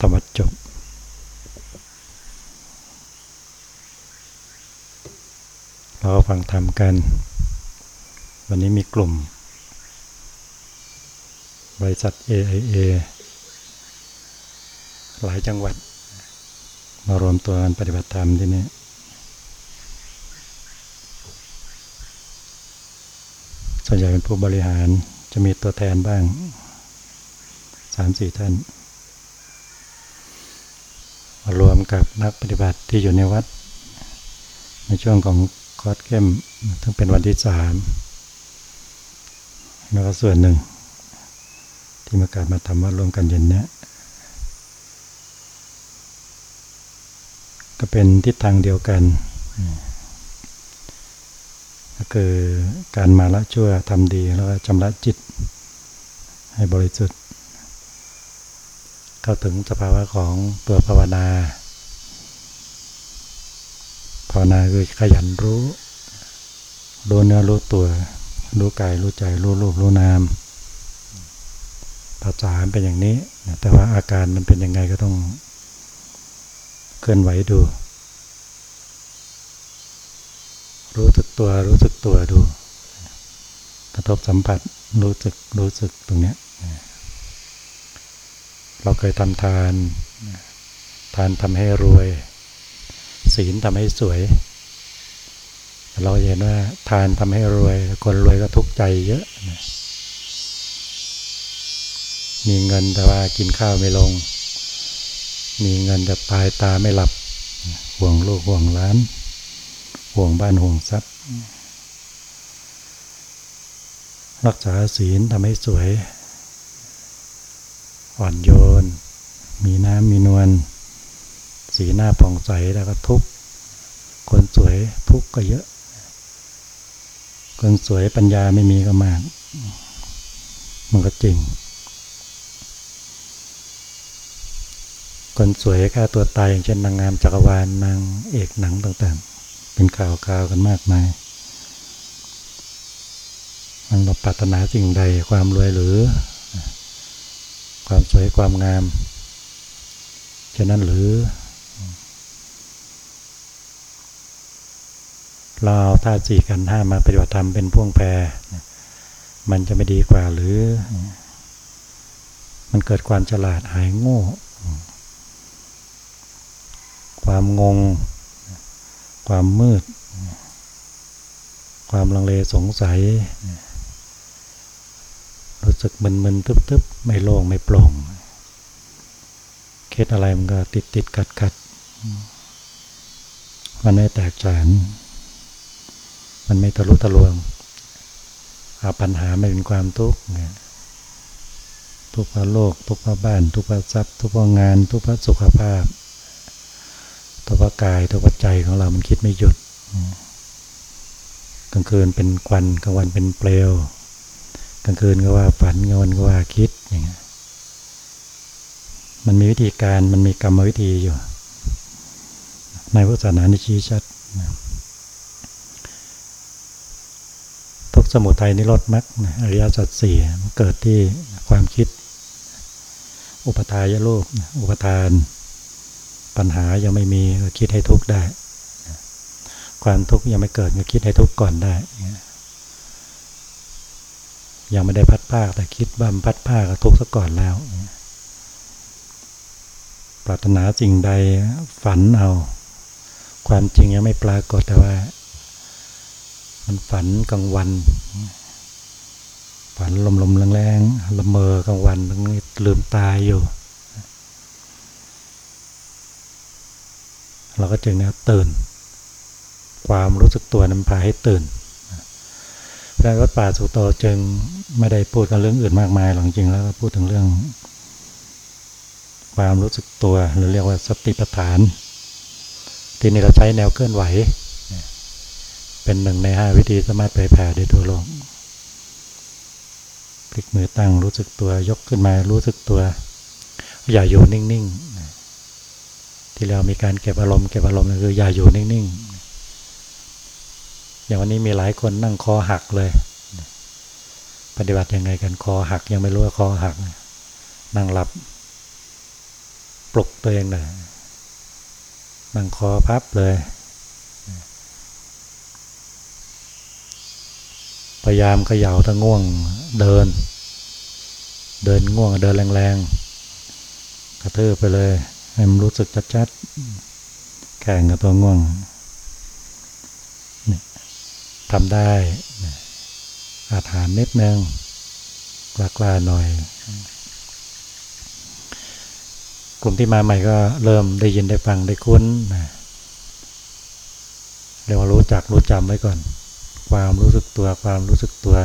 ธรรมจบเราก็ฟังธรรมกัน วันนี้มีกลุ่ม บริษัท AIA หลายจังหวัด มารวมตัวกันปฏิบัติธรรมที่นี่ส่วนใหญ่เป็นผู้บริหารจะมีตัวแทนบ้างสามสี่ท่าน รวมกับนักปฏิบัติที่อยู่ในวัด ในช่วงของคอร์สเข้มทั้งเป็นวันที่สามแล้วก็ส่วนหนึ่ง ที่มาการมาทำวัดรวมกันเย็นเนี้ยก็เป็นทิศทางเดียวกัน ก็คือการมาละชั่วทำดีแล้วก็ชำระจิตให้บริสุทธิ์ เข้าถึงสภาวะของตัวภาวนา ภาวนาคือขยันรู้ รู้เนื้อรู้ตัว รู้กายรู้ใจรู้รูปรู้นาม ภาษาเป็นอย่างนี้ แต่ว่าอาการมันเป็นยังไงก็ต้องเคลื่อนไหวดู รู้สึกตัวรู้สึกตัวดู กระทบสัมผัสรู้สึกรู้สึกตรงเนี้ย เราเคยทำทาน ทานทำให้รวย ศีลทำให้สวย เราเห็นว่าทานทำให้รวย คนรวยก็ทุกข์ใจเยอะ มีเงินแต่ว่ากินข้าวไม่ลง มีเงินแต่ปายตาไม่หลับ ห่วงลูกห่วงล้าน ห่วงบ้านห่วงทรัพย์ รักษาศีลทำให้สวย อ่อนโยน มีน้ำมีนวล สีหน้าผ่องใสแล้วก็ทุกคนสวยทุกก็เยอะ คนสวยปัญญาไม่มีก็มาก มันก็จริง คนสวยฆ่าตัวตายอย่างเช่นนางงามจักรวาลนางเอกหนังต่างๆ เป็นข่าวข่าวกันมากมายมันเราปรารถนาสิ่งใดความรวยหรือ ความสวยความงาม ฉะนั้นหรือ เราเอาธาตุสี่กันห้ามาปฏิบัติธรรมเป็นพ่วงแพร มันจะไม่ดีกว่าหรือ มันเกิดความฉลาดหายโง่ ความงง ความมืด ความลังเลสงสัย รู้สึกมึนๆทึบๆ ไม่โล่งไม่โปร่งคิดอะไรมันก็ติดติดขัดขัดมันไม่แตกฉาน มันไม่ทะลุทะลวงอาปัญหาไม่เป็นความทุกข์ทุกข์เพราะโลก ทุกข์เพราะบ้าน ทุกข์เพราะทรัพย์ ทุกข์เพราะงาน ทุกข์เพราะสุขภาพทุกข์เพราะกายทุกข์เพราะใจของเรามันคิดไม่หยุดกลางคืนเป็นควันกลางวันเป็นเปลว กลางคืนก็ว่าฝันกลางวันก็ว่าคิดอย่างเงี้ยมันมีวิธีการมันมีกรรมวิธีอยู่ ในพุทธศาสนาในชี้ชัดทุกสมุทัยนิโรธมรรคอริยสัจสี่มันเกิดที่ความคิด อุปทายโลกอุปทาน ปัญหายังไม่มีก็คิดให้ทุกข์ได้ ความทุกข์ยังไม่เกิดก็คิดให้ทุกข์ก่อนได้ ยังไม่ได้พัดภาคแต่คิดว่าพัดภาคก็ทุกข์ซะก่อนแล้ว ปรารถนาสิ่งใดฝันเอา ความจริงยังไม่ปรากฏแต่ว่า มันฝันกลางวัน ฝันลมลมแรงๆละเมอกลางวันทั้งนี้ลืมตายอยู่ เราก็จึงเนี่ยตื่น ความรู้สึกตัวนั้นพาให้ตื่น พระวัดป่าสุโตจึงไม่ได้พูดกันเรื่องอื่นมากมายหรอกจริงแล้วก็พูดถึงเรื่อง ความรู้สึกตัวหรือเรียกว่าสติปัฏฐาน ที่นี่เราใช้แนวเคลื่อนไหว เป็นหนึ่งในห้าวิธีสามารถเผยแผ่ได้ทั่วโลกพลิกมือตั้งรู้สึกตัวยกขึ้นมารู้สึกตัว อย่าอยู่นิ่งๆที่เรามีการเก็บอารมณ์เก็บอารมณ์คืออย่าอยู่นิ่งๆ อย่างวันนี้มีหลายคนนั่งคอหักเลย ปฏิบัติยังไงกันคอหักยังไม่รู้ว่าคอหัก นั่งหลับ ปลุกตัวเองหน่อยนั่งคอพับเลยพยายามเขย่าถ้าง่วงเดิน เดินง่วงเดินแรงๆกระเทืบไปเลย ให้มันรู้สึกชัดๆแข่งกับตัวง่วง ทำได้อาถานนิดนึงกล้ากล้าหน่อย กลุ่มที่มาใหม่ก็เริ่มได้ยินได้ฟังได้คุ้นเรียกว่ารู้จักรู้จำไว้ก่อน ความรู้สึกตัวความรู้สึกตัว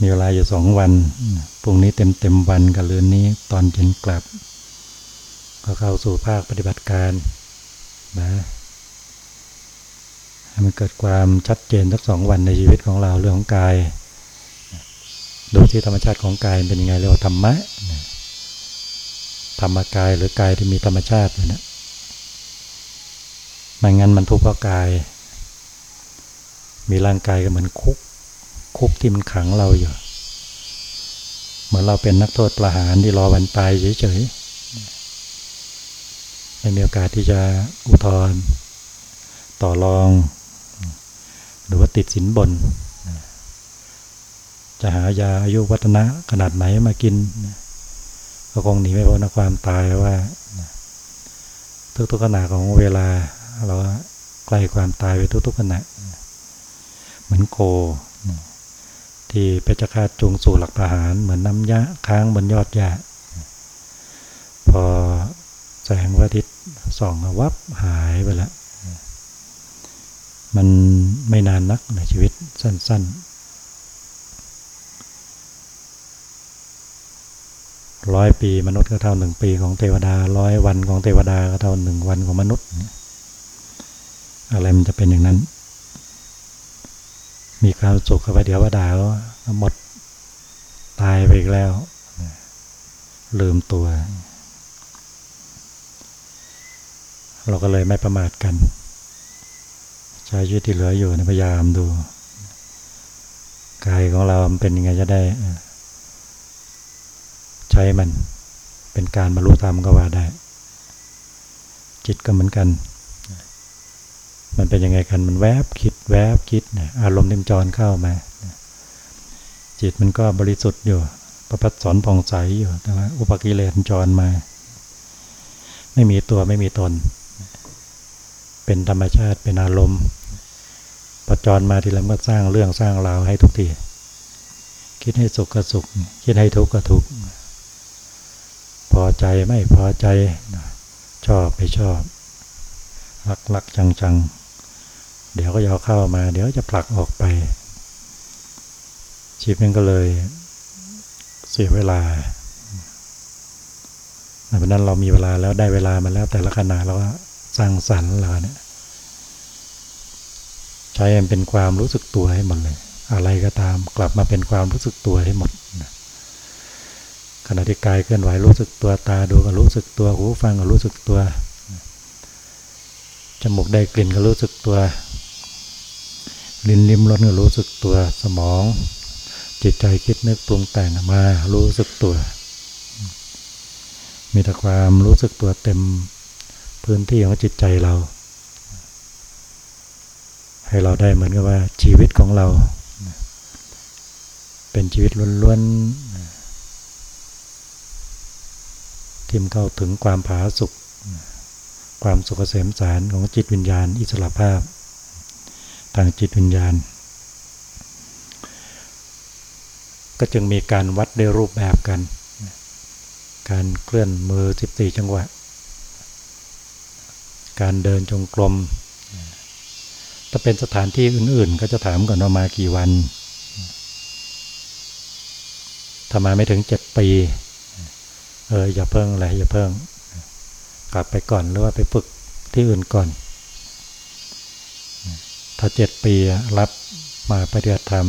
มีเวลาอยู่สองวันพรุ่งนี้เต็มเต็มวันกับเรือนนี้ตอนเย็นกลับ ก็เข้าสู่ภาคปฏิบัติการนะ มันเกิดความชัดเจนสักสองวันในชีวิตของเราเรื่องของกาย ดูที่ธรรมชาติของกายเป็นยังไงเรียกว่าธรรมะธรรมกายหรือกายที่มีธรรมชาติเนี่ยไม่งั้นมันทุกข์เพราะกาย มีร่างกายก็เหมือนคุก คุกที่มันขังเราอยู่เหมือนเราเป็นนักโทษประหารที่รอวันตายเฉยๆไม่มีโอกาสที่จะอุทธรณ์ต่อรอง หรือว่าติดสินบน จะหายาอายุวัฒนะขนาดไหนมากิน ก็คงหนีไม่พ้นความตายว่า ทุกๆขณะของเวลา เราใกล้ความตายไปทุกๆขณะเหมือนโคที่เพชฌฆาตจูงสู่หลักประหาร เหมือนน้ำยะค้างบนยอดยาพอแสงพระอาทิตย์ส่องวับหายไปแล้ว มันไม่นานนักในชีวิตสั้น ๆ ร้อยปีมนุษย์ก็เท่าหนึ่งปีของเทวดาร้อยวันของเทวดาก็เท่าหนึ่งวันของมนุษย์ อะไรมันจะเป็นอย่างนั้น มีความสุขกับเดียวดาแล้วหมดตายไปอีกแล้ว ลืมตัว เราก็เลยไม่ประมาทกัน ใช้ชีวิตที่เหลืออยู่พยายามดูกายของเราเป็นยังไงจะได้ใช้มันเป็นการบรรลุธรรมก็ว่าได้ จิตก็เหมือนกัน มันเป็นยังไงกันมันแวบคิดแวบคิดอารมณ์นิมจรเข้ามาจิตมันก็บริสุทธิ์อยู่ประพัดสอนผ่องใสอยู่แต่ว่าอุปกิเลสจรมา ไม่มีตัวไม่มีตน เป็นธรรมชาติเป็นอารมณ์ พอจรมาทีละก็สร้างเรื่องสร้างราวให้ทุกทีคิดให้สุขก็สุข คิดให้ทุกข์ก็ทุกข์พอใจไม่พอใจชอบไม่ชอบรักรักจังจังเดี๋ยวก็ยาเข้ามา เดี๋ยวจะผลักออกไป ชีวิตมันก็เลยเสียเวลาเพราะนั้นเรามีเวลาแล้วได้เวลามาแล้วแต่ละขณะเราก็สร้างสรรค์เราเนี่ย ใช้มันเป็นความรู้สึกตัวให้หมดเลย อะไรก็ตามกลับมาเป็นความรู้สึกตัวให้หมดขณะที่กายเคลื่อนไหวรู้สึกตัวตาดูก็รู้สึกตัวหูฟังก็รู้สึกตัวจมูกได้กลิ่นก็รู้สึกตัว ลิ้นลิ้มรสก็รู้สึกตัวสมอง จิตใจคิดนึกปรุงแต่งมารู้สึกตัว มีแต่ความรู้สึกตัวเต็มพื้นที่ของจิตใจเรา ให้เราได้เหมือนกับว่าชีวิตของเรา เป็นชีวิตล้วนๆทิมเข้าถึงความผาสุขความสุขเกษมสารของจิตวิญญาณ อิสระภาพ ทางจิตวิญญาณ ก็จึงมีการวัดในรูปแบบกัน การเคลื่อนมือ 14 จังหวะ การเดินจงกรม ถ้าเป็นสถานที่อื่น ๆ ก็จะถามก่อนว่ามากี่วันถ้ามาไม่ถึงเจ็ดปี เอออย่าเพิ่งอะไรอย่าเพิ่ง กลับไปก่อนหรือว่าไปฝึกที่อื่นก่อน ถ้าเจ็ดปีรับมาปฏิบัติธรรม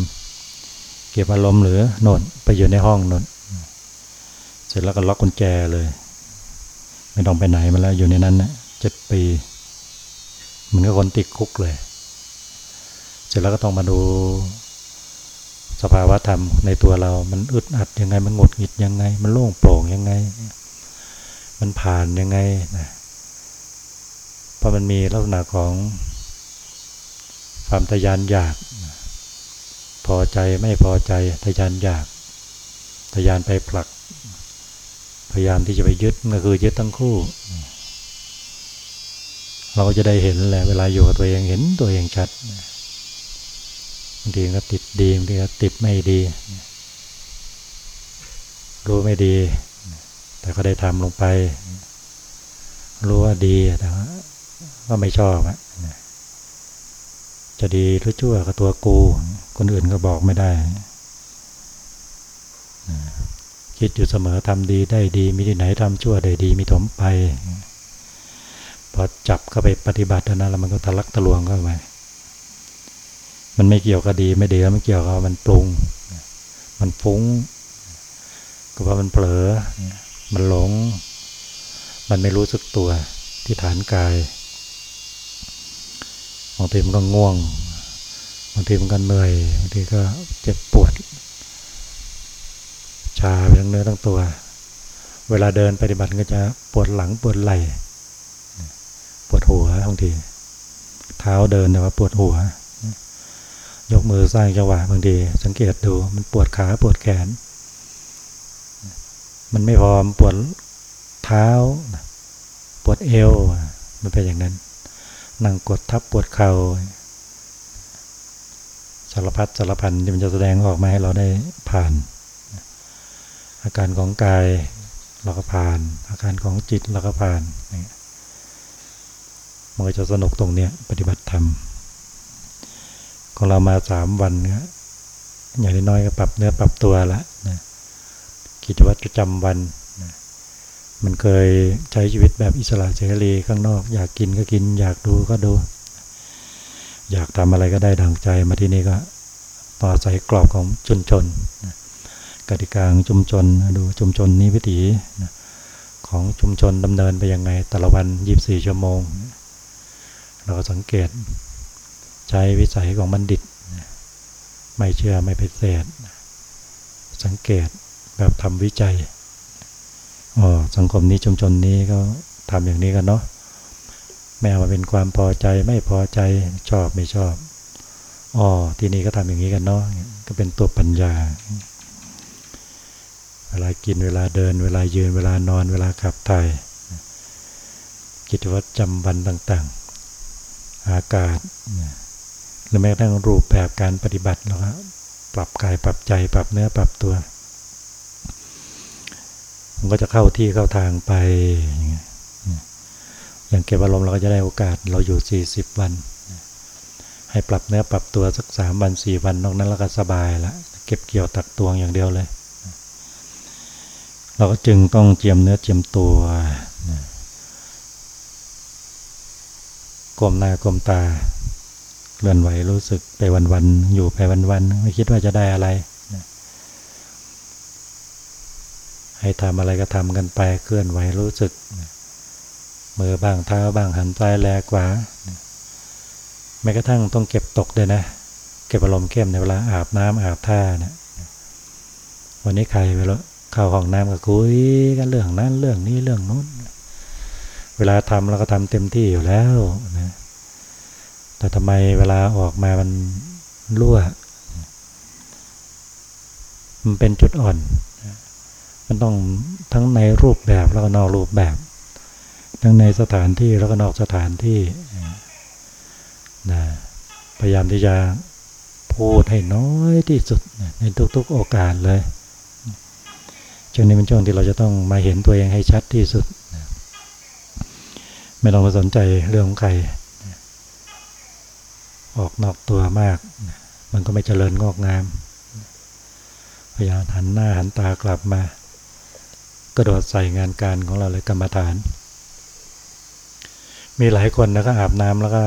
เก็บอารมณ์หรือโน่นไปอยู่ในห้องโน่นเสร็จแล้วก็ล็อกกุญแจเลย ไม่ต้องไปไหนมาแล้วอยู่ในนั้นนะเจ็ดปีเหมือนกับคนติดคุกเลย เสร็จแล้วก็ต้องมาดูสภาวะธรรมในตัวเรา มันอึดอัดยังไง มันหงุดหงิดยังไง มันโล่งโปร่งยังไง มันผ่านยังไงนะเพราะมันมีลักษณะของความทยานอยาก พอใจไม่พอใจทยานอยากทยานไปผลัก พยายามที่จะไปยึดก็คือยึดทั้งคู่ เราก็จะได้เห็นแหละเวลาอยู่กับตัวเองเห็นตัวเองชัด บางทีก็ติดดีบางทีก็ติดไม่ดี รู้ไม่ดี แต่ก็ได้ทำลงไป รู้ว่าดีแต่ว่าไม่ชอบอะจะดีหรือชั่วกับตัวกู คนอื่นก็บอกไม่ได้ คิดอยู่เสมอทำดีได้ดี มีที่ไหนทำชั่วได้ดี มีถมไป พอจับเข้าไปปฏิบัตินะแล้วมันก็ทะลักทะลวงเข้าไป มันไม่เกี่ยวกับดีไม่ดีแล้วมันเกี่ยวกับมันปรุง มันฟุ้ง ก็เพรามันเผลอ มันหลง มันไม่รู้สึกตัวที่ฐานกายบางทีมันก็ง่วงบางทีมันก็เหนื่อยบางทีก็เจ็บปวด ชาไปทั้งเนื้อทั้งตัว เวลาเดินปฏิบัติก็จะปวดหลังปวดไหล่ปวดหัวบางที เท้าเดินแต่ว่าปวดหัว ยกมือสร้างจังหวะบางทีสังเกตดูมันปวดขาปวดแขน มันไม่พอปวดเท้า ปวดเอว มันเป็นอย่างนั้น นั่งกดทับปวดเขา่าสารพัดสารพันที่มันจะแสดงออกมาให้เราได้ผ่าน อาการของกายเราก็ผ่าน อาการของจิตเราก็ผ่านมันก็จะสนุกตรงเนี้ยปฏิบัติธรรม ของเรามาสามวันเนี้ยอย่างน้อยก็ปรับเนื้อปรับตัวละนะกิจวัตรประจำวันมันเคยใช้ชีวิตแบบอิสระเสรีข้างนอก อยากกินก็กิน อยากดูก็ดู อยากทำอะไรก็ได้ดังใจมาที่นี่ก็ต่อใส่กรอบของชุมชนกติกาของชุมชนดูชุมชนนี้วิถีของชุมชนดำเนินไปยังไงแต่ละวัน 24 ชั่วโมง เราก็สังเกต ใช้วิสัยของบัณฑิต ไม่เชื่อไม่ไปเสดสังเกตแบบทำวิจัยอ๋อสังคมนี้ชุมชนนี้ก็ทำอย่างนี้กันเนาะแม้ว่าเป็นความพอใจไม่พอใจชอบไม่ชอบอ๋อที่นี่ก็ทำอย่างนี้กันเนาะก็เป็นตัวปัญญา เวลากินเวลาเดิน เวลายืน เวลานอนเวลาขับถ่ายกิจวัตรจำวันต่าง ๆ อากาศ หรือแม้กระทั่งรูปแบบการปฏิบัติแล้วก็ปรับกายปรับใจปรับเนื้อปรับตัว มันก็จะเข้าที่เข้าทางไป อย่างเก็บอารมณ์เราก็จะได้โอกาสเราอยู่ 40 วัน ให้ปรับเนื้อปรับตัวสักสามวันสี่วันนอกนั้นเราก็สบายละเก็บเกี่ยวตักตวงอย่างเดียวเลย เราก็จึงต้องเจียมเนื้อเจียมตัวกลมหน้ากลมตา เลื่อนไหวรู้สึกไปวันๆอยู่ไปวันๆไม่คิดว่าจะได้อะไรให้ทำอะไรก็ทำกันไปเคลื่อนไหวรู้สึกมือบ้างเท้าบ้างหันซ้ายแลกว่าแม้กระทั่งต้องเก็บตกเลยนะ เก็บอารมณ์เข้มในเวลาอาบน้ำอาบท่าเนะี่ยวันนี้ใครไปแล้วเข้าห้องน้ำก็คุยกันเรื่องนั้นเรื่องนี้เรื่องนู้น เวลาทำเราก็ทำเต็มที่อยู่แล้ว แต่ทำไมเวลาออกมามันรั่ว มันเป็นจุดอ่อน มันต้องทั้งในรูปแบบแล้วก็นอกรูปแบบ ทั้งในสถานที่แล้วก็นอกสถานที่นะพยายามที่จะพูดให้น้อยที่สุดในทุกๆโอกาสเลยช่วงนี้เป็นช่วงที่เราจะต้องมาเห็นตัวเองให้ชัดที่สุด ไม่ต้องมาสนใจเรื่องของใคร ออกนอกตัวมาก มันก็ไม่เจริญงอกงาม พยายามหันหน้าหันตากลับมา กระโดดใส่งานการของเราเลยกรรมฐาน มีหลายคนนะก็อาบน้ำแล้วก็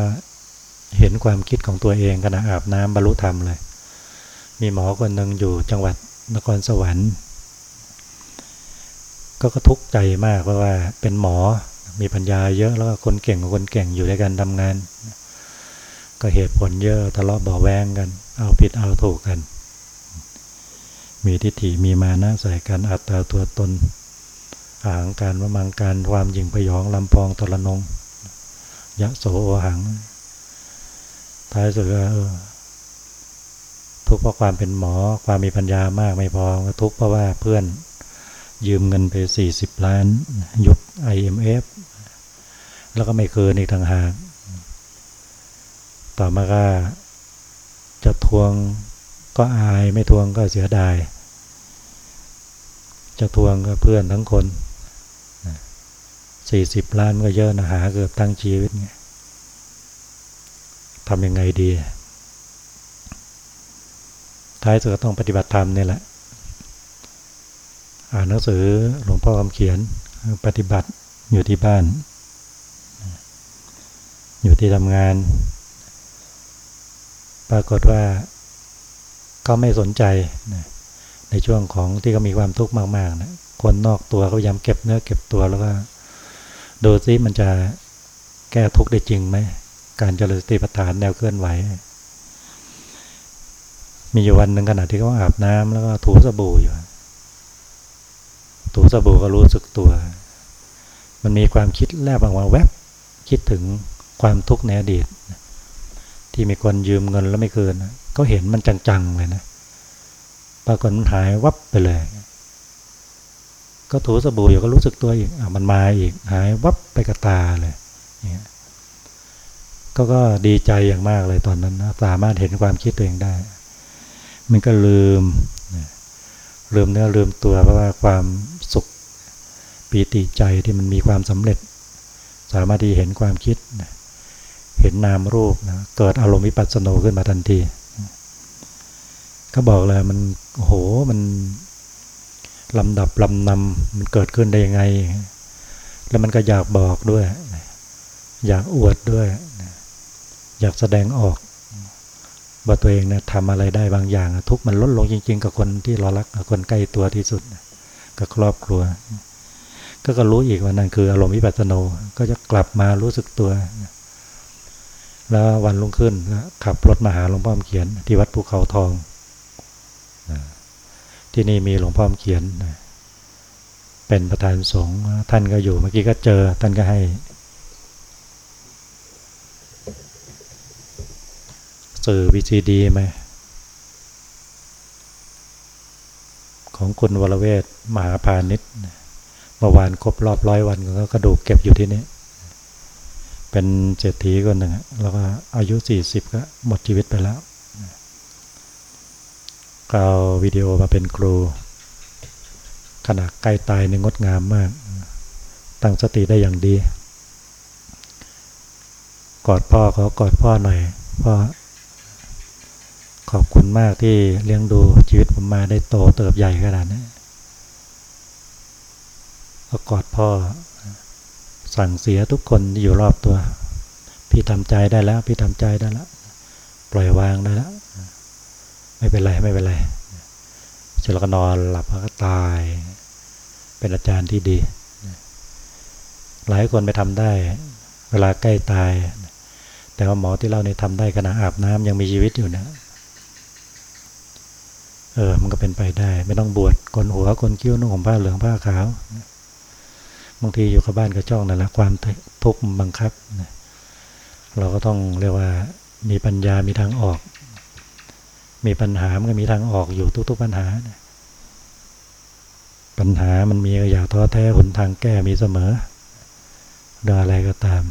เห็นความคิดของตัวเองขณะอาบน้ำบรรลุธรรมเลย มีหมอคนหนึ่งอยู่จังหวัดนครสวรรค์ก็ก็ทุกข์ใจมากเพราะว่าเป็นหมอมีปัญญาเยอะแล้วก็คนเก่งกับคนเก่งอยู่ด้วยกันทำงาน ก็เหตุผลเยอะทะเลาะเบาแวงกัน เอาผิดเอาถูกกัน มีทิฏฐิมีมานะใส่กันอัตตาตัวตนอาหางการวมังการความยิงพยองลำพองตระนงยะโสโอหัง ท้ายสุดก็ทุกเพราะความเป็นหมอความมีปัญญามากไม่พอทุกเพราะว่าเพื่อนยืมเงินไป 40 ล้าน ยุด IMF แล้วก็ไม่คืนอีกทางหาก ต่อมาก็จะทวงก็อายไม่ทวงก็เสียดาย จะทวงก็เพื่อนทั้งคนสี่สิบล้านก็เยอะนะหาเกือบตั้งชีวิตไงทำยังไงดี ท้ายสุดก็ต้องปฏิบัติธรรมนี่แหละ อ่านหนังสือหลวงพ่อคำเขียนปฏิบัติอยู่ที่บ้าน อยู่ที่ทำงาน รากฏว่าก็ไม่สนใจในช่วงของที่เขามีความทุกข์มากๆนะคนนอกตัวเขายำเก็บเนื้อเก็บตัวแล้วก็ดูซิมันจะแก้ทุกข์ได้จริงไหมการเจริญสติปัฏฐานแนวเคลื่อนไหว มีอยู่วันหนึ่งขณะที่เขาอาบน้ำแล้วก็ถูสบู่อยู่ ถูสบู่ก็รู้สึกตัว มันมีความคิดแลบออกมาแวบคิดถึงความทุกข์ในอดีต ที่มีคนยืมเงินแล้วไม่คืนก็เห็นมันจังๆเลยนะปรากฏมันหายวับไปเลย ก็ถูสบู่อยู่ก็รู้สึกตัวอีกอะมันมาอีกหายวับไปกระตาเลยเนี่ยก็ก็ดีใจอย่างมากเลยตอนนั้นนะสามารถเห็นความคิดตัวเองได้ มันก็ลืมลืมเนื้อลืมตัวเพราะว่าความสุขปีติใจที่มันมีความสำเร็จ สามารถที่เห็นความคิด เห็นนามรูปนะเกิดอารมณ์วิปัสสนูขึ้นมาทันทีก็บอกเลยมันโหมันลำดับลำนำมันเกิดขึ้นได้ยังไง แล้วมันก็อยากบอกด้วย อยากอวดด้วย อยากแสดงออกว่าตัวเองเนี่ยทำอะไรได้บางอย่าง ทุกมันลดลงจริง ๆ กับคนที่เรารักคนใกล้ตัวที่สุด กับครอบครัว ก็ก็รู้อีกว่านั่นคืออารมณ์วิปัสสนก็จะกลับมารู้สึกตัว แล้ววันรุ่งขึ้นขับรถมาหาหลวงพ่อเขียน ที่วัดภูเขาทอง ที่นี่มีหลวงพ่อเขียน เป็นประธานสงฆ์ท่านก็อยู่เมื่อกี้ก็เจอ ท่านก็ให้ สื่อวีซีดีไหมของคุณวรเวทมหาพาณิชย์เมื่อวานครบรอบร้อยวันก็กระดูกเก็บอยู่ที่นี่ เป็นเศรษฐีคนหนึ่งแล้วก็อายุสี่สิบก็หมดชีวิตไปแล้วก็เอาวิดีโอมาเป็นครู ขณะใกล้ตายในงดงามมาก ตั้งสติได้อย่างดี กอดพ่อเขากอดพ่อหน่อยพ่อขอบคุณมากที่เลี้ยงดูชีวิตผมมาได้โตเติบใหญ่ขนาดนี้ก็กอดพ่อ สั่งเสียทุกคนที่อยู่รอบตัว พี่ทำใจได้แล้ว พี่ทำใจได้แล้ว ปล่อยวางได้แล้ว ไม่เป็นไรไม่เป็นไรเสร็จแล้วก็นอนหลับแล้วก็ตาย เป็นอาจารย์ที่ดี หลายคนไปทำได้ เวลาใกล้ตาย แต่ว่าหมอที่เล่านี่ยทำได้ขณะอาบน้ำยังมีชีวิตอยู่นะเออ มันก็เป็นไปได้ ไม่ต้องบวชกนหัวกนคิ้วนุ่งห่มผ้าเหลืองผ้าขาว บางทีอยู่กับบ้านกับจ้องนั่นแหละความทุกข์บังคับเราก็ต้องเรียกว่ามีปัญญามีทางออก มีปัญหามันก็มีทางออกอยู่ทุก ๆ ปัญหา ปัญหามันมีอย่าท้อแท้หนทางแก้มีเสมอเรื่องอะไรก็ตาม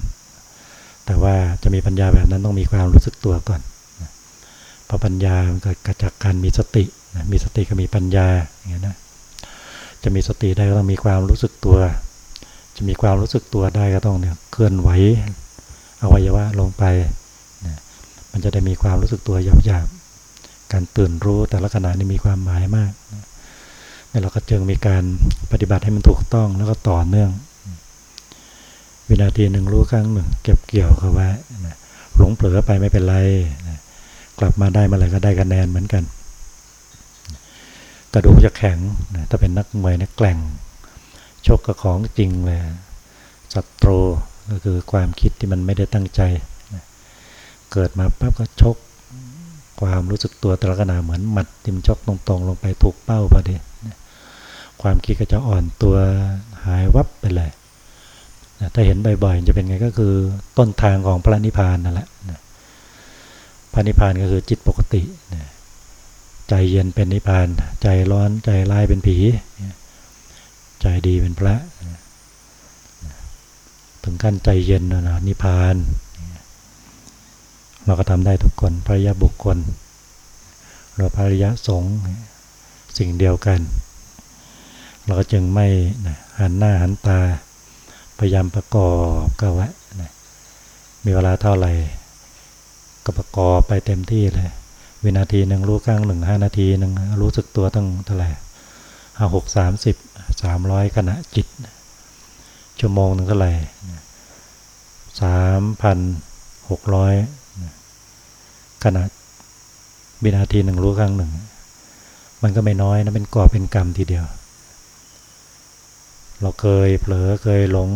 แต่ว่าจะมีปัญญาแบบนั้นต้องมีความรู้สึกตัวก่อนพอปัญญามันเกิดจากการมีสติมีสติก็มีปัญญาอย่างนี้นะจะมีสติได้ก็ต้องมีความรู้สึกตัว จะมีความรู้สึกตัวได้ก็ต้องเนี่ยเคลื่อนไหวอวัยวะลงไปมันจะได้มีความรู้สึกตัวหยาบๆการตื่นรู้แต่ละขณะนี่มีความหมายมากนี่เราก็จึงมีการปฏิบัติให้มันถูกต้องแล้วก็ต่อเนื่อง วินาทีหนึ่งรู้ครั้งหนึ่งเก็บเกี่ยวเขาไว้หลงเผลอไปไม่เป็นไรกลับมาได้มาอะไรก็ได้คะแนนเหมือนกัน กระดูกจะแข็งถ้าเป็นนักมวยนักแกล่ง ชกกับของจริงเลยศัตรูก็คือความคิดที่มันไม่ได้ตั้งใจ เกิดมาปั๊บก็ชก ความรู้สึกตัวต่ละขณะเหมือนหมัดทิมชกตรงๆ ลงไปถูกเป้าพอดีความคิดก็จะอ่อนตัวหายวับไปเลยถ้าเห็นบ่อยๆจะเป็นไงก็คือต้นทางของพระนิพพานนั่นแหละพระนิพพานก็คือจิตปกติ ใจเย็นเป็นนิพพาน ใจร้อนใจร้ายเป็นผี ใจดีเป็นพระ ถึงขั้นใจเย็นนะนิพพาน เราก็ทำได้ทุกคนพระยาบุคคลเราพระยะสงฆ์สิ่งเดียวกัน เราก็จึงไม่หันหน้าหันตา พยายามประกอบก็ว้มีเวลาเท่าไหร่ก็ประกอบไปเต็มที่เลย วินาทีหนึ่งรู้ข้างหนึ่งห้านาทีหนึ่งรู้สึกตัวตั้งเท่าไหร่ห้าหกสามสิบ สามร้อยขณะจิต ชั่วโมงหนึ่งเท่าไหร่สามพันหกร้อยขณะวินาทีหนึ่งรู้ครั้งหนึ่ง มันก็ไม่น้อยนะเป็นก่อเป็นกรรมทีเดียว เราเคยเผลอเคยหลง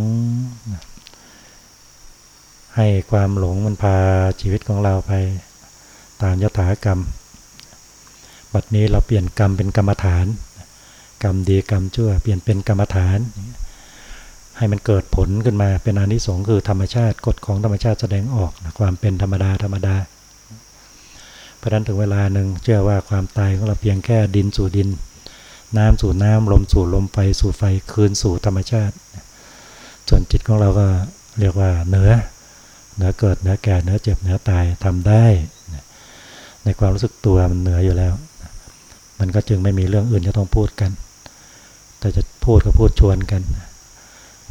ให้ความหลงมันพาชีวิตของเราไปตามยถากรรม บัดนี้เราเปลี่ยนกรรมเป็นกรรมฐาน กรรมดีกรรมชั่วเปลี่ยนเป็นกรรมฐาน ให้มันเกิดผลขึ้นมาเป็นอนิสงส์คือธรรมชาติกฎของธรรมชาติแสดงออกความเป็นธรรมดาธรรมดา เพราะนั้นถึงเวลาหนึ่งเชื่อว่าความตายของเราเพียงแค่ดินสู่ดิน น้ำสู่น้ำลมสู่ลมไฟสู่ไฟคืนสู่ธรรมชาติ ส่วนจิตของเราก็เรียกว่าเนื้อเนื้อเกิดเนื้อแก่เนื้อเจ็บเนื้อตายทำได้ในความรู้สึกตัวมันเหนืออยู่แล้ว มันก็จึงไม่มีเรื่องอื่นจะต้องพูดกัน แต่จะพูดก็พูดชวนกัน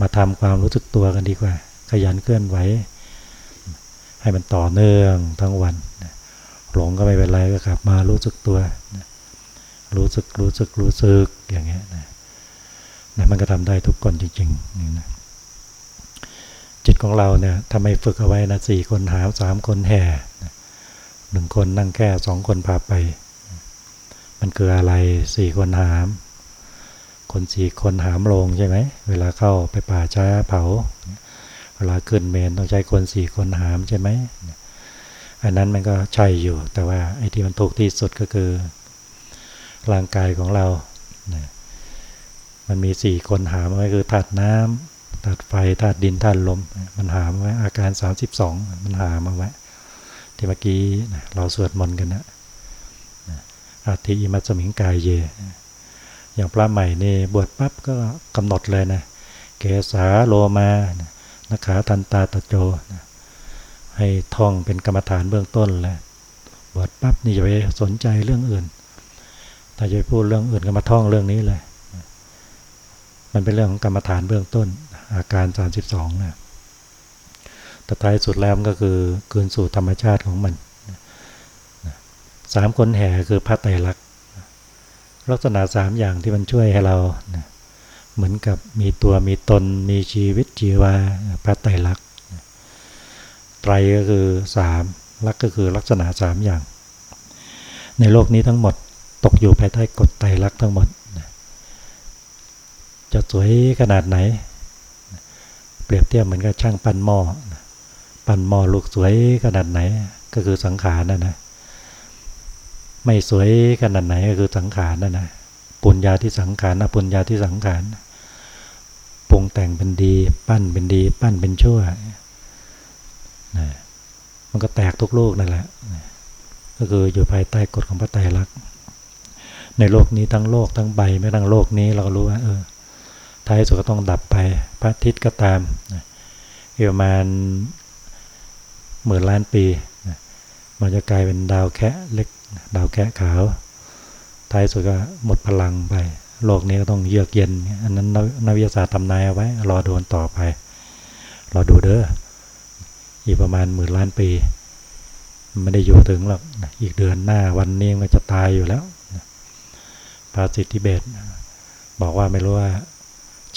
มาทำความรู้สึกตัวกันดีกว่า ขยันเคลื่อนไหว ให้มันต่อเนื่องทั้งวัน หลงก็ไม่เป็นไรก็กลับมารู้สึกตัว รู้สึกรู้สึกรู้สึกอย่างเงี้ยนะนะมันก็ทำได้ทุกคนจริงๆนี่นะจิตของเราเนี่ยทำไมฝึกเอาไว้นะสี่คนหาสามคนแห่หนึ่งคนนั่งแค่สองคนพาไป มันคืออะไรสี่คนหาม คนสี่คนหามลงใช่ไหม เวลาเข้าไปป่าช้าเผา เวลาขึ้นเมนต้องใช้คนสี่คนหามใช่ไหม อันนั้นมันก็ใช่อยู่ แต่ว่าไอ้ที่มันถูกที่สุดก็คือร่างกายของเรา มันมีสี่คนหามไว้คือธาตุน้ำธาตุไฟธาตุดินธาตุลม มันหามไว้อาการ 32 มันหามมาไว้ที่เมื่อกี้เราสวดมนต์กันนะอาทิอิมัสมิงกายเย อย่างพระใหม่นี่บวชปั๊บก็กำหนดเลยนะ เกสาโลมานะขาทันตาตะโจนะให้ท่องเป็นกรรมฐานเบื้องต้นเลยบวชปั๊บนี่จะไปสนใจเรื่องอื่น ถ้าจะไปพูดเรื่องอื่นก็มาท่องเรื่องนี้เลย มันเป็นเรื่องของกรรมฐานเบื้องต้น อาการ 32นะแต่ท้ายสุดแล้วก็คือคืนสู่ธรรมชาติของมันสามคนแห่คือพระไตรลักษณ ลักษณะสามอย่างที่มันช่วยให้เราเหมือนกับมีตัวมีตนมีชีวิตจีวาพระไตรลักษณ์ไตรก็คือสามลักก็คือลักษณะสามอย่าง ในโลกนี้ทั้งหมดตกอยู่ภายใต้กฎไตรลักษณ์ทั้งหมดจะสวยขนาดไหน เปรียบเทียบเหมือนกับช่างปั้นหม้อปั้นหม้อลูกสวยขนาดไหนก็คือสังขารนั่นนะ ไม่สวยขนาดไหนก็คือสังขารนั่นนะปุญญาที่สังขารนะปุญญาที่สังขารปรุงแต่งเป็นดี ปั้นเป็นดี ปั้นเป็นชั่วนะมันก็แตกทุกโลกนั่นแหละก็คืออยู่ภายใต้กฎของพระไตรลักษณ์ในโลกนี้ทั้งโลกทั้งใบไม่ทั้งโลกนี้เราก็รู้ว่าเออท้ายสุดก็ต้องดับไปพระอาทิตย์ก็ตามประมาณหมื่นล้านปี มันจะกลายเป็นดาวแคะเล็ก ดาวแคะขาว ท้ายสุดก็หมดพลังไป โลกนี้ก็ต้องเยือกเย็น อันนั้นนักวิทยาศาสตร์ทำนายเอาไว้ รอดูต่อไป รอดูเด้อ อีกประมาณหมื่นล้านปี ไม่ได้อยู่ถึงหรอก อีกเดือนหน้าวันนี้มันจะตายอยู่แล้ว พระสิทธิเบศบอกว่าไม่รู้ว่า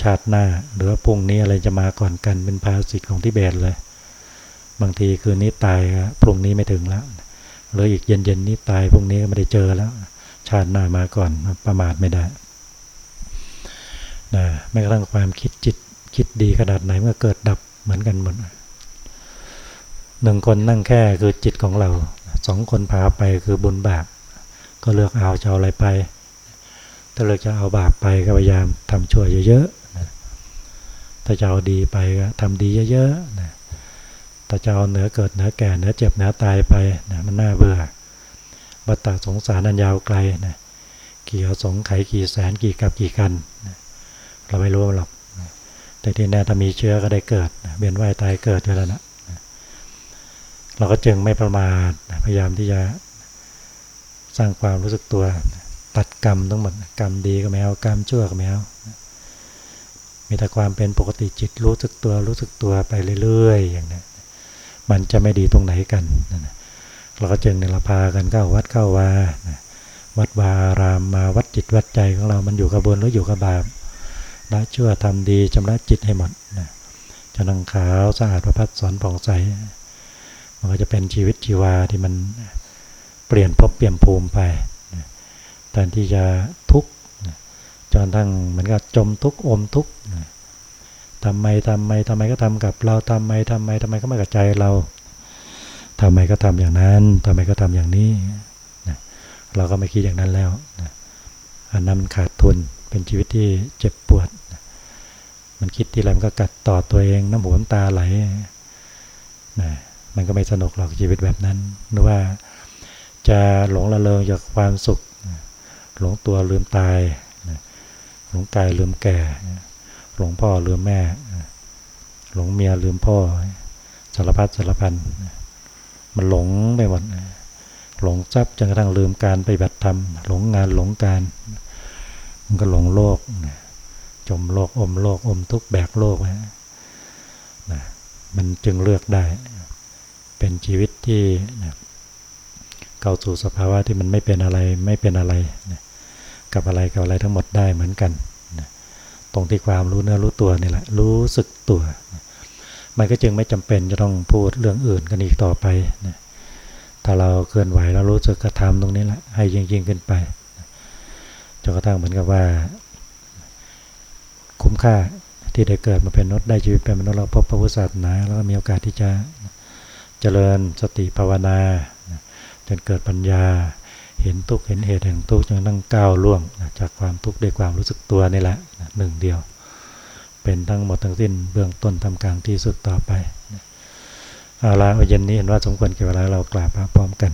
ชาติหน้าหรือว่าพุ่งนี้อะไรจะมาก่อนกันเป็นภาสิทธิของทิเบตเลย บางทีคืนนี้ตายพรุ่งนี้ไม่ถึงแล้ว หรืออีกเย็นๆนี้ตายพรุ่งนี้ก็ไม่ได้เจอแล้ว ชาติหน้ามาก่อนประมาทไม่ได้นะแม้กระทั่งความคิดจิตคิดดีขนาดไหนเมื่อเกิดดับเหมือนกันหมดหนึ่งคนนั่งแค่คือจิตของเราสองคนพาไปคือบุญบาปก็เลือกเอาจะเอาอะไรไป ถ้าเลือกจะเอาบาปไปก็พยายามทำชั่วเยอะๆถ้าจะเอาดีไปก็ทำดีเยอะๆนะ ถ้าจะเอาเหนือเกิดเหนือแก่เหนือเจ็บเหนือตายไปนะมันน่าเบื่อบัตตาสงสารอันยาวไกลนะกี่อสงไขกี่แสนกี่กับกี่กันนะเราไม่รู้หรอกนะแต่ที่แน่ถ้ามีเชื้อก็ได้เกิดนะเวียนว่ายตายเกิดอยู่แล้วนะนะเราก็จึงไม่ประมาทนะพยายามที่จะสร้างความรู้สึกตัวนะตัดกรรมทั้งหมดกรรมดีก็ไม่เอากรรมชั่วก็ไม่เอามีแต่ความเป็นปกติจิตรู้สึกตัวรู้สึกตัวไปเรื่อยๆอย่างนี้ มันจะไม่ดีตรงไหนกันนะเราก็จึงเนี่ยเราพากันเข้าวัดเข้าวาวัดวารามมาวัดจิตวัดใจของเรา มันอยู่กับบุญหรืออยู่กับบาปละชั่วทำดีชำระจิตให้หมดนะจนังขาวสะอาดประพัดสอนผ่องใส มันก็จะเป็นชีวิตชีวาที่มันเปลี่ยนพบเปลี่ยนภูมิไปแทนที่จะทุกข์จนทั้งมือนกับจมทุกข์อมทุกข์ ทำไมทำไมทำไมก็ทำกับเราทำไมทำไมทำไมก็ไม่กับใจเราทำไมก็ทำอย่างนั้นทำไมก็ทำอย่างนี้เราก็ไม่คิดอย่างนั้นแล้วอันนั้นมันขาดทุนเป็นชีวิตที่เจ็บปวดมันคิดที่ไรมันก็กัดต่อตัวเอง น้ำหูน้ำตาไหลนะมันก็ไม่สนุกหรอกชีวิตแบบนั้นหรือว่าจะหลงละเลงจากความสุข หลงตัวลืมตาย หลงกายลืมแก่ หลงพ่อลืมแม่ หลงเมียลืมพ่อสารพัดสารพันมันหลงไปหมดหลงทรัพย์จนกระทั่งลืมการไปบัติธรรม หลงงานหลงการ มันก็หลงโลก จมโลกอมโลกอมทุกแบกโลกนะมันจึงเลือกได้ เป็นชีวิตที่เข้าสู่สภาวะที่มันไม่เป็นอะไรไม่เป็นอะไร กับอะไรกับอะไรทั้งหมดได้เหมือนกัน ตรงที่ความรู้เนื้อรู้ตัวนี่แหละ รู้สึกตัว มันก็จึงไม่จำเป็นจะต้องพูดเรื่องอื่นกันอีกต่อไปนะถ้าเราเคลื่อนไหวแล้วรู้สึกกระทำตรงนี้แหละให้ยิ่งยิ่งขึ้นไปจนกระทั่งเหมือนกับว่า คุ้มค่าที่ได้เกิดมาเป็นนุษย์ได้ชีวิตเป็นมนุษย์เราพบพระพุทธศาสนาแล้วก็มีโอกาสที่จะเจริญสติภาวนาจนเกิดปัญญา เห็นทุกเห็นเหตุแห่งทุกจนตั้งก้าวล่วงจากความทุกข์ด้วยความรู้สึกตัวนี่แหละหนึ่งเดียว เป็นทั้งหมดทั้งสิ้นเบื้องต้นทำกลางที่สุดต่อไปเอาละเย็นนี้เห็นว่าสมควรเกี่ยวกับเรากราบพร้อมกัน